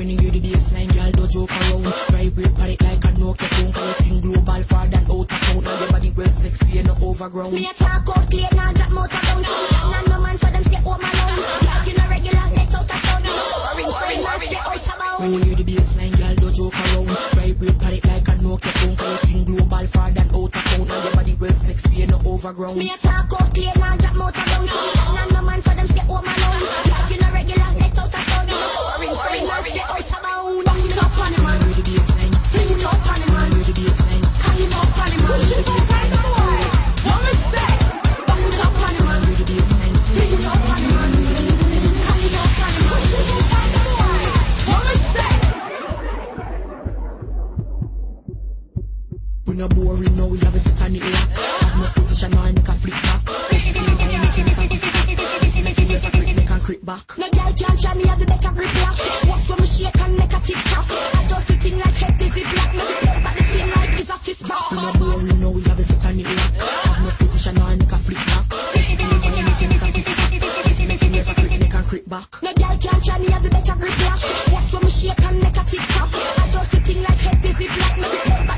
When you hear the bassline, y'all don't joke around. Vibrate on it like a Nokia phone. For your thing global far than out of town. Now your body well sexy and no overground. Me a talk out clear, now drop motor down. Some and no man for them stay home alone. Drive you no regular, let out a sound. You know, boring, boring, boring, stay out of bound. When you hear the bassline, y'all don't joke around. Vibrate on it like a Nokia phone. For your thing global far than out of town. Now your body well sexy and no overground. Me a talk out clear, now drop motor down. Some and no man for them stay home alone. Drive you no regular, let out a sound. Back. No girl can try me have the better grip lock. Watch back. No girl can try me have the better grip lock. Watch when me shake and make a tick tock. I just the thing like head dizzy black. Make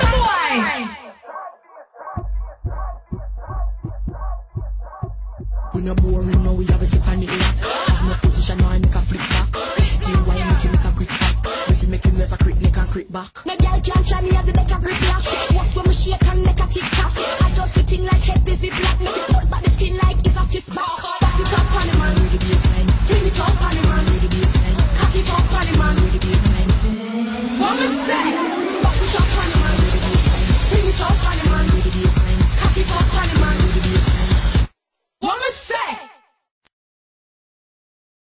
the boy. We no boring now, we have a set creep back. No girl can try me have the better lock. Watch when me shake and make a tick tock. I just the thing like head dizzy black. It pull back the skin